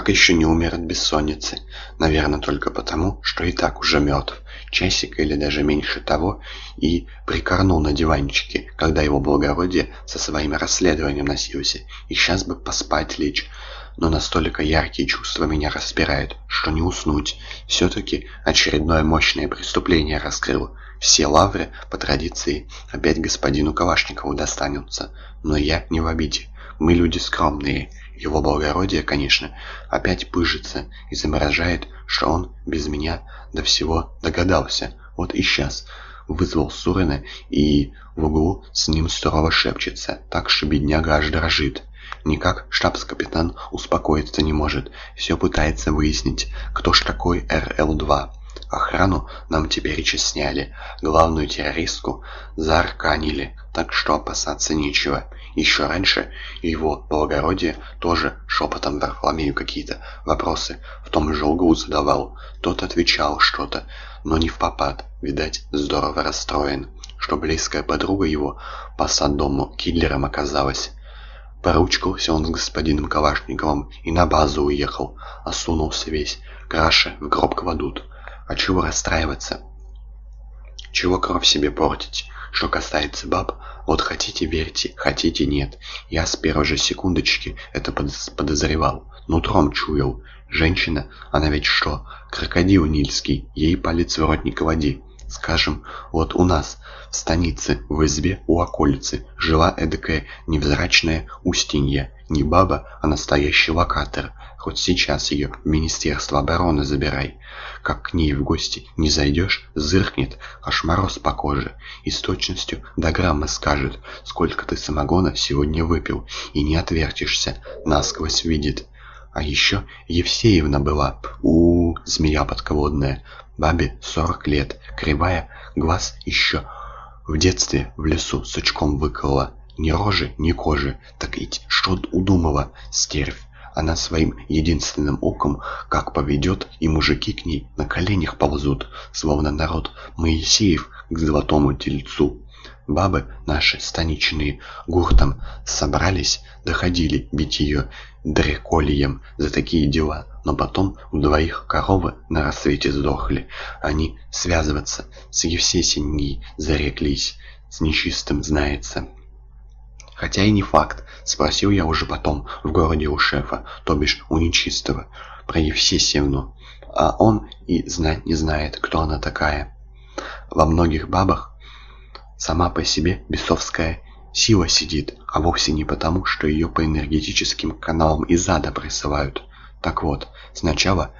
Как еще не умер от бессонницы? Наверное, только потому, что и так уже мертв. Часик или даже меньше того и прикорнул на диванчике, когда его благородие со своим расследованием носился. И сейчас бы поспать лечь. Но настолько яркие чувства меня распирают, что не уснуть. Все-таки очередное мощное преступление раскрыл. Все лавры, по традиции, опять господину Калашникову достанутся. Но я не в обиде. Мы люди скромные. Его благородие, конечно, опять пыжится, изображает, что он без меня до всего догадался. Вот и сейчас вызвал Сурина и в углу с ним сурово шепчется, так что бедняга аж дрожит. Никак штабс-капитан успокоиться не может, все пытается выяснить, кто ж такой РЛ-2. Охрану нам теперь и сняли, главную террористку заарканили, так что опасаться нечего. Еще раньше его благородие тоже шепотом Варфоломею какие-то вопросы в том же углу задавал. Тот отвечал что-то, но не в попад, видать, здорово расстроен, что близкая подруга его по саддому киллером оказалась. Поручкался он с господином Калашниковым и на базу уехал, осунулся весь, краши в гроб кладут. А чего расстраиваться? Чего кровь себе портить? Что касается баб, вот хотите верьте, хотите нет. Я с первой же секундочки это подозревал. Нутром чуял. Женщина, она ведь что, крокодил нильский, ей палец в рот не клади. Скажем, вот у нас, в станице, в избе у околицы, жила эдакая невзрачная Устинья. Не баба, а настоящий локатор. Хоть сейчас ее в Министерство обороны забирай. Как к ней в гости не зайдешь, зыркнет, аж мороз по коже. И с точностью до грамма скажет, сколько ты самогона сегодня выпил, и не отвертишься, насквозь видит. А еще Евсеевна была, у, -у, -у змея подководная, бабе сорок лет, кривая, глаз еще в детстве в лесу с очком выколола. Ни рожи, ни кожи, так ведь что удумала, стервь. Она своим единственным оком, как поведет, и мужики к ней на коленях ползут, словно народ Моисеев к золотому тельцу. Бабы наши станичные гуртом собрались, доходили бить ее дреколием за такие дела, но потом у двоих коровы на рассвете сдохли. Они связываться с Евсесиньей зареклись, с нечистым знается. Хотя и не факт, спросил я уже потом в городе у шефа, то бишь у нечистого, про Евсесьевну. А он и знать не знает, кто она такая. Во многих бабах сама по себе бесовская сила сидит, а вовсе не потому, что ее по энергетическим каналам из ада присылают. Так вот, сначала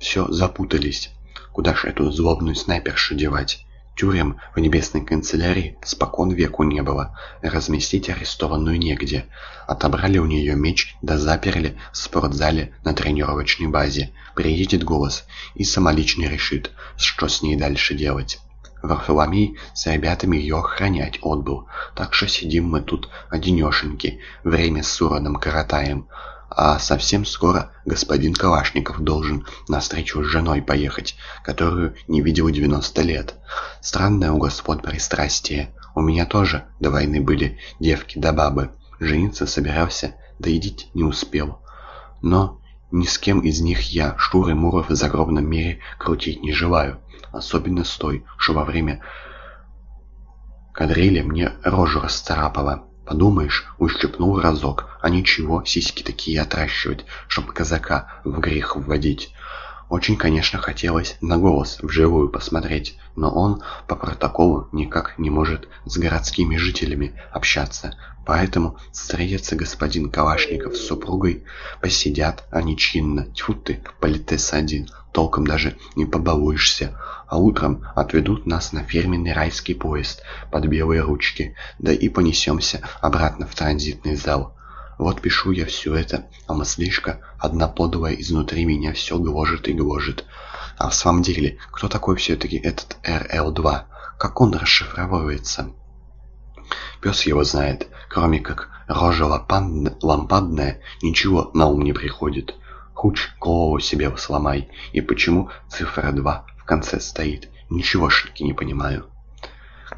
все запутались. Куда же эту злобную снайпершу девать? Тюрем в небесной канцелярии спокон веку не было. Разместить арестованную негде. Отобрали у нее меч, да заперли в спортзале на тренировочной базе. Приедет голос и самолично решит, что с ней дальше делать. Варфоломей с ребятами ее охранять отбыл, так что сидим мы тут одинешеньки, время с Сураном коротаем. А совсем скоро господин Калашников должен на встречу с женой поехать, которую не видел 90 лет. Странное у господ пристрастие. У меня тоже до войны были девки да бабы. Жениться собирался, да идить не успел. Но ни с кем из них я Шуры-Муров в загробном мире крутить не желаю. Особенно с той, что во время кадрили мне рожу расцарапала. Подумаешь, ущипнул разок, а ничего, сиськи такие отращивать, чтоб казака в грех вводить. Очень, конечно, хотелось на голос вживую посмотреть, но он по протоколу никак не может с городскими жителями общаться. Поэтому встретится господин Калашников с супругой, посидят они чинно, тьфу ты, политес один, толком даже не побалуешься а утром отведут нас на фирменный райский поезд под белые ручки, да и понесемся обратно в транзитный зал. Вот пишу я все это, а мыслишка, одноплодовая изнутри меня, все гложет и гложет. А в самом деле, кто такой все-таки этот РЛ-2? Как он расшифровывается? Пес его знает, кроме как рожа лампадная, ничего на ум не приходит. Хуч голову себе сломай. И почему цифра 2 в конце стоит. Ничегошеньки не понимаю.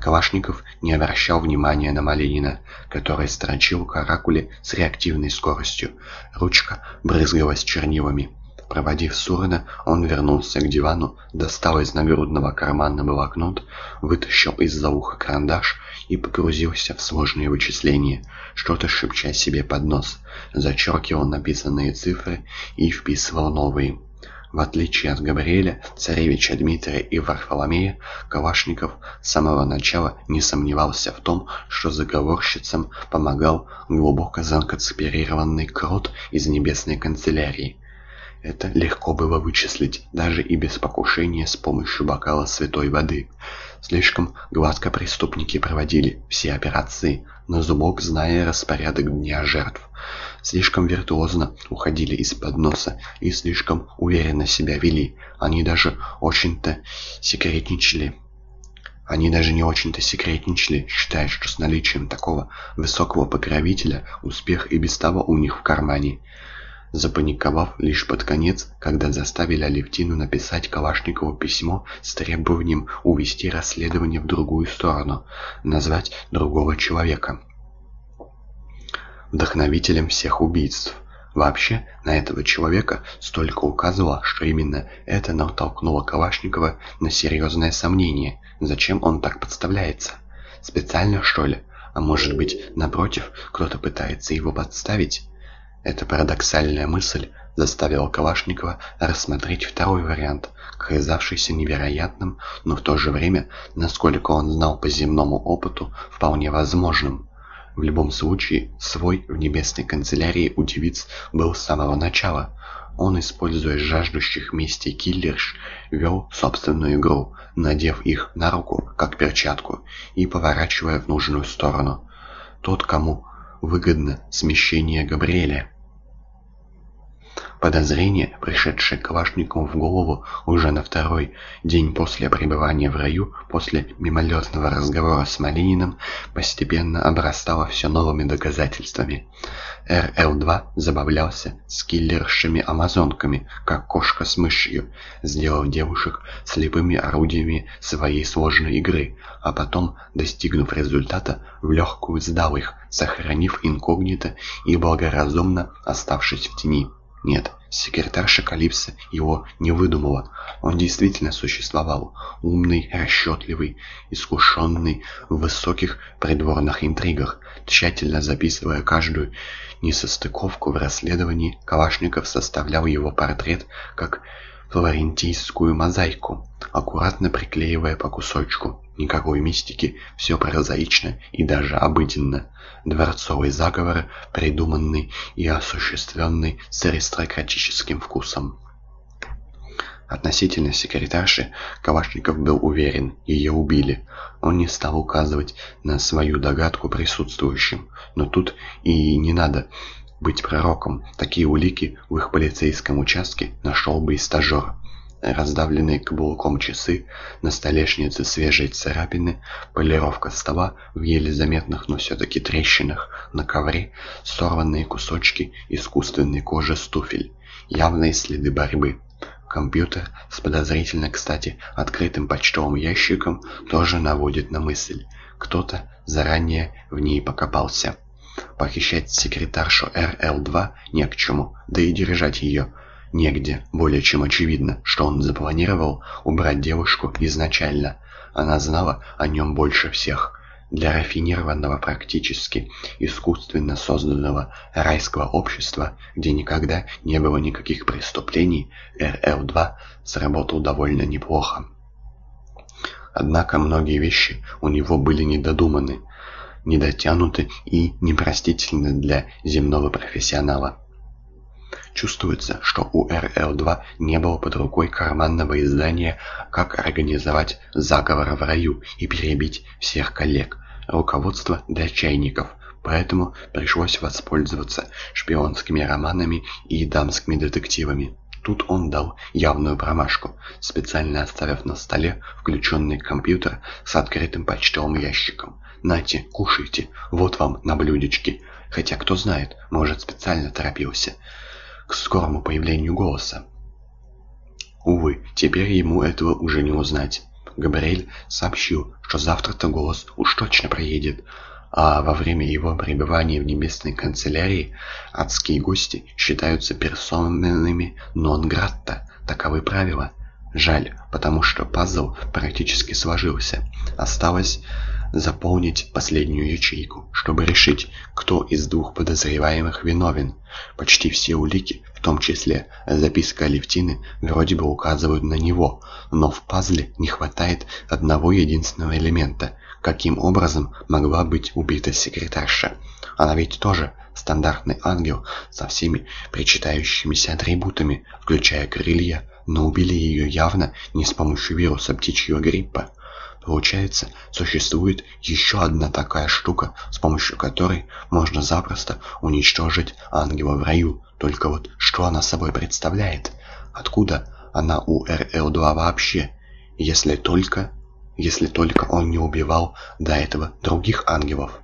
Калашников не обращал внимания на Малинина, который строчил каракули с реактивной скоростью. Ручка брызгалась чернилами. Проводив Сурена, он вернулся к дивану, достал из нагрудного кармана блокнот, вытащил из-за уха карандаш и погрузился в сложные вычисления, что-то шепча себе под нос, зачеркивал написанные цифры и вписывал новые. В отличие от Габриэля, царевича Дмитрия и Варфоломея, Калашников с самого начала не сомневался в том, что заговорщицам помогал глубоко законспирированный крот из небесной канцелярии. Это легко было вычислить, даже и без покушения с помощью бокала святой воды. Слишком гладко преступники проводили все операции, на зубок зная распорядок дня жертв. Слишком виртуозно уходили из-под носа и слишком уверенно себя вели. Они даже очень-то секретничали. Они даже не очень-то секретничали, считая, что с наличием такого высокого покровителя успех и без того у них в кармане запаниковав лишь под конец, когда заставили Алевтину написать Калашникову письмо с требованием увести расследование в другую сторону, назвать другого человека вдохновителем всех убийств. Вообще, на этого человека столько указывало, что именно это натолкнуло Калашникова на серьезное сомнение, зачем он так подставляется. Специально, что ли? А может быть, напротив, кто-то пытается его подставить? Эта парадоксальная мысль заставила Калашникова рассмотреть второй вариант, казавшийся невероятным, но в то же время, насколько он знал по земному опыту, вполне возможным. В любом случае, свой в небесной канцелярии у девиц был с самого начала. Он, используя жаждущих мести киллерш, вел собственную игру, надев их на руку, как перчатку, и поворачивая в нужную сторону. Тот, кому выгодно смещение Габриэля. Подозрение, пришедшее Калашникову в голову уже на второй день после пребывания в раю, после мимолетного разговора с Малининым, постепенно обрастало все новыми доказательствами. РЛ-2 забавлялся с киллершами-амазонками, как кошка с мышью, сделав девушек слепыми орудиями своей сложной игры, а потом, достигнув результата, в легкую сдал их, сохранив инкогнито и благоразумно оставшись в тени. Нет, секретарша Калипса его не выдумала. Он действительно существовал. Умный, расчетливый, искушенный в высоких придворных интригах. Тщательно записывая каждую несостыковку в расследовании, Калашников составлял его портрет как флорентийскую мозаику, аккуратно приклеивая по кусочку. Никакой мистики, все прозаично и даже обыденно. Дворцовый заговор, придуманный и осуществленный с аристократическим вкусом. Относительно секретарши Кавашников был уверен, ее убили. Он не стал указывать на свою догадку присутствующим. Но тут и не надо быть пророком. Такие улики в их полицейском участке нашел бы и стажер раздавленные каблуком часы, на столешнице свежие царапины, полировка стола в еле заметных, но все-таки трещинах, на ковре сорванные кусочки искусственной кожи с туфель, явные следы борьбы. Компьютер с подозрительно, кстати, открытым почтовым ящиком тоже наводит на мысль. Кто-то заранее в ней покопался. Похищать секретаршу РЛ-2 не к чему, да и держать ее – негде. Более чем очевидно, что он запланировал убрать девушку изначально. Она знала о нем больше всех. Для рафинированного практически искусственно созданного райского общества, где никогда не было никаких преступлений, РЛ-2 сработал довольно неплохо. Однако многие вещи у него были недодуманы, недотянуты и непростительны для земного профессионала. Чувствуется, что у РЛ-2 не было под рукой карманного издания «Как организовать заговор в раю и перебить всех коллег», руководство для чайников, поэтому пришлось воспользоваться шпионскими романами и дамскими детективами. Тут он дал явную промашку, специально оставив на столе включенный компьютер с открытым почтовым ящиком. «Нате, кушайте, вот вам на блюдечке». Хотя, кто знает, может, специально торопился к скорому появлению голоса. Увы, теперь ему этого уже не узнать. Габриэль сообщил, что завтра-то голос уж точно проедет, а во время его пребывания в небесной канцелярии адские гости считаются персонами нон-гратта. Таковы правила. Жаль, потому что пазл практически сложился. Осталось заполнить последнюю ячейку, чтобы решить, кто из двух подозреваемых виновен. Почти все улики, в том числе записка Алевтины, вроде бы указывают на него, но в пазле не хватает одного единственного элемента. Каким образом могла быть убита секретарша? Она ведь тоже стандартный ангел со всеми причитающимися атрибутами, включая крылья, но убили ее явно не с помощью вируса птичьего гриппа. Получается, существует еще одна такая штука, с помощью которой можно запросто уничтожить ангела в раю. Только вот что она собой представляет? Откуда она у РЛ-2 вообще? Если только... Если только он не убивал до этого других ангелов.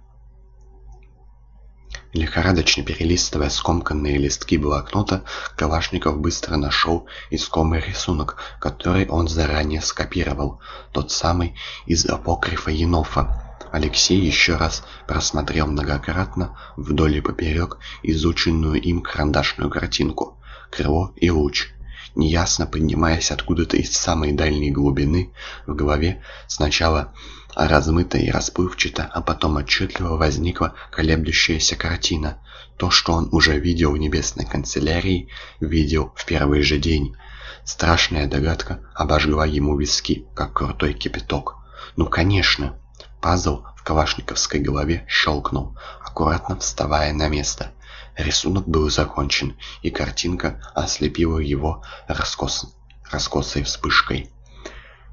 Лихорадочно перелистывая скомканные листки блокнота, Калашников быстро нашел искомый рисунок, который он заранее скопировал, тот самый из апокрифа Енофа. Алексей еще раз просмотрел многократно вдоль и поперек изученную им карандашную картинку. Крыло и луч. Неясно поднимаясь откуда-то из самой дальней глубины, в голове сначала размыто и расплывчато, а потом отчетливо возникла колеблющаяся картина. То, что он уже видел в небесной канцелярии, видел в первый же день. Страшная догадка обожгла ему виски, как крутой кипяток. Ну, конечно! Пазл в калашниковской голове щелкнул, аккуратно вставая на место. Рисунок был закончен, и картинка ослепила его раскос... раскосой вспышкой.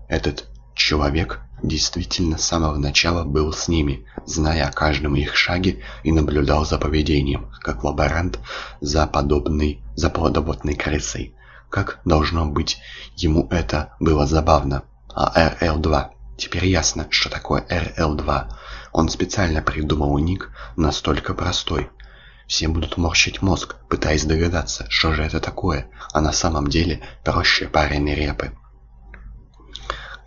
Этот человек действительно с самого начала был с ними, зная о каждом их шаге и наблюдал за поведением, как лаборант за подобной, за подопытной крысой. Как должно быть, ему это было забавно. А РЛ-2? Теперь ясно, что такое РЛ-2. Он специально придумал ник настолько простой. Все будут морщить мозг, пытаясь догадаться, что же это такое, а на самом деле проще пареной репы.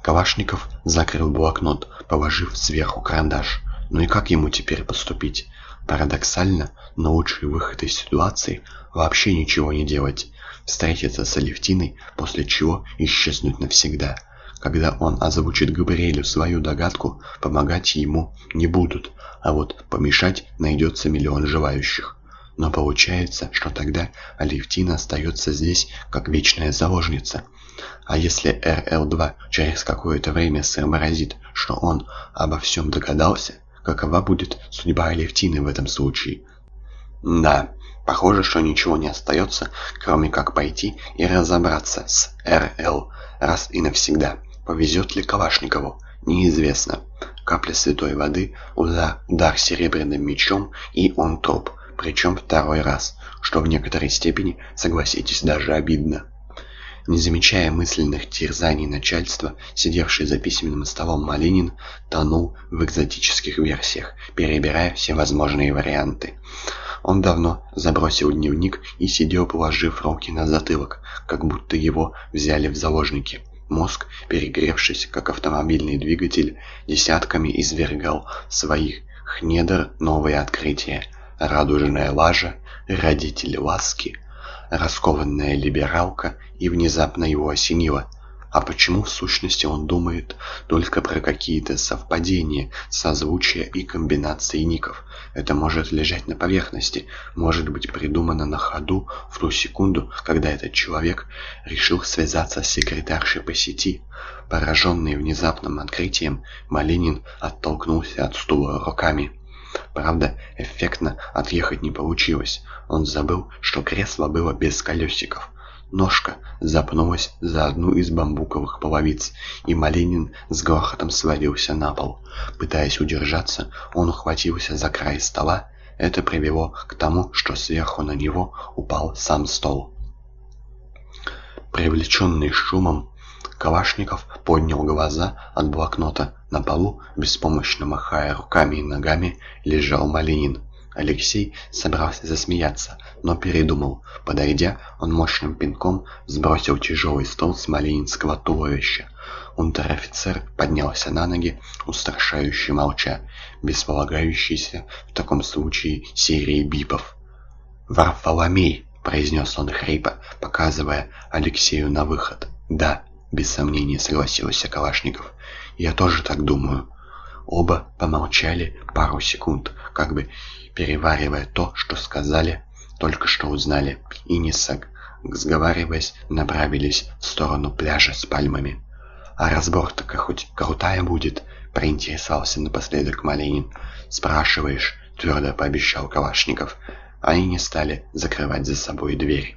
Калашников закрыл блокнот, положив сверху карандаш. Ну и как ему теперь поступить? Парадоксально, но лучший выход из ситуации – вообще ничего не делать. Встретиться с Алевтиной, после чего исчезнуть навсегда. Когда он озвучит Габриэлю свою догадку, помогать ему не будут, а вот помешать найдется миллион желающих. Но получается, что тогда Алевтина остается здесь как вечная заложница – а если РЛ-2 через какое-то время сообразит, что он обо всем догадался, какова будет судьба Алевтины в этом случае? Да, похоже, что ничего не остается, кроме как пойти и разобраться с РЛ раз и навсегда. Повезет ли Калашникову? Неизвестно. Капля святой воды, удар, серебряным мечом, и он труп. Причем второй раз, что в некоторой степени, согласитесь, даже обидно. Не замечая мысленных терзаний начальства, сидевший за письменным столом Малинин тонул в экзотических версиях, перебирая все возможные варианты. Он давно забросил дневник и сидел, положив руки на затылок, как будто его взяли в заложники. Мозг, перегревшись, как автомобильный двигатель, десятками извергал своих недр новые открытия. Радужная лажа, родители ласки, раскованная либералка, и внезапно его осенило. А почему в сущности он думает только про какие-то совпадения, созвучия и комбинации ников? Это может лежать на поверхности, может быть придумано на ходу в ту секунду, когда этот человек решил связаться с секретаршей по сети. Пораженный внезапным открытием, Малинин оттолкнулся от стула руками. Правда, эффектно отъехать не получилось. Он забыл, что кресло было без колесиков. Ножка запнулась за одну из бамбуковых половиц, и Малинин с грохотом свалился на пол. Пытаясь удержаться, он ухватился за край стола. Это привело к тому, что сверху на него упал сам стол. Привлеченный шумом, Калашников поднял глаза от блокнота. На полу, беспомощно махая руками и ногами, лежал Малинин. Алексей собрался засмеяться, но передумал. Подойдя, он мощным пинком сбросил тяжелый стол с малининского туловища. Унтер-офицер поднялся на ноги, устрашающе молча, без полагающейся в таком случае серии бипов. «Варфоломей!» — произнес он хрипо, показывая Алексею на выход. «Да», — без сомнения согласился Калашников. «Я тоже так думаю». Оба помолчали пару секунд, как бы переваривая то, что сказали, только что узнали, и не сговариваясь, направились в сторону пляжа с пальмами. «А разборка хоть крутая будет?» — проинтересовался напоследок Малинин. «Спрашиваешь?» — твердо пообещал Калашников. Они не стали закрывать за собой дверь.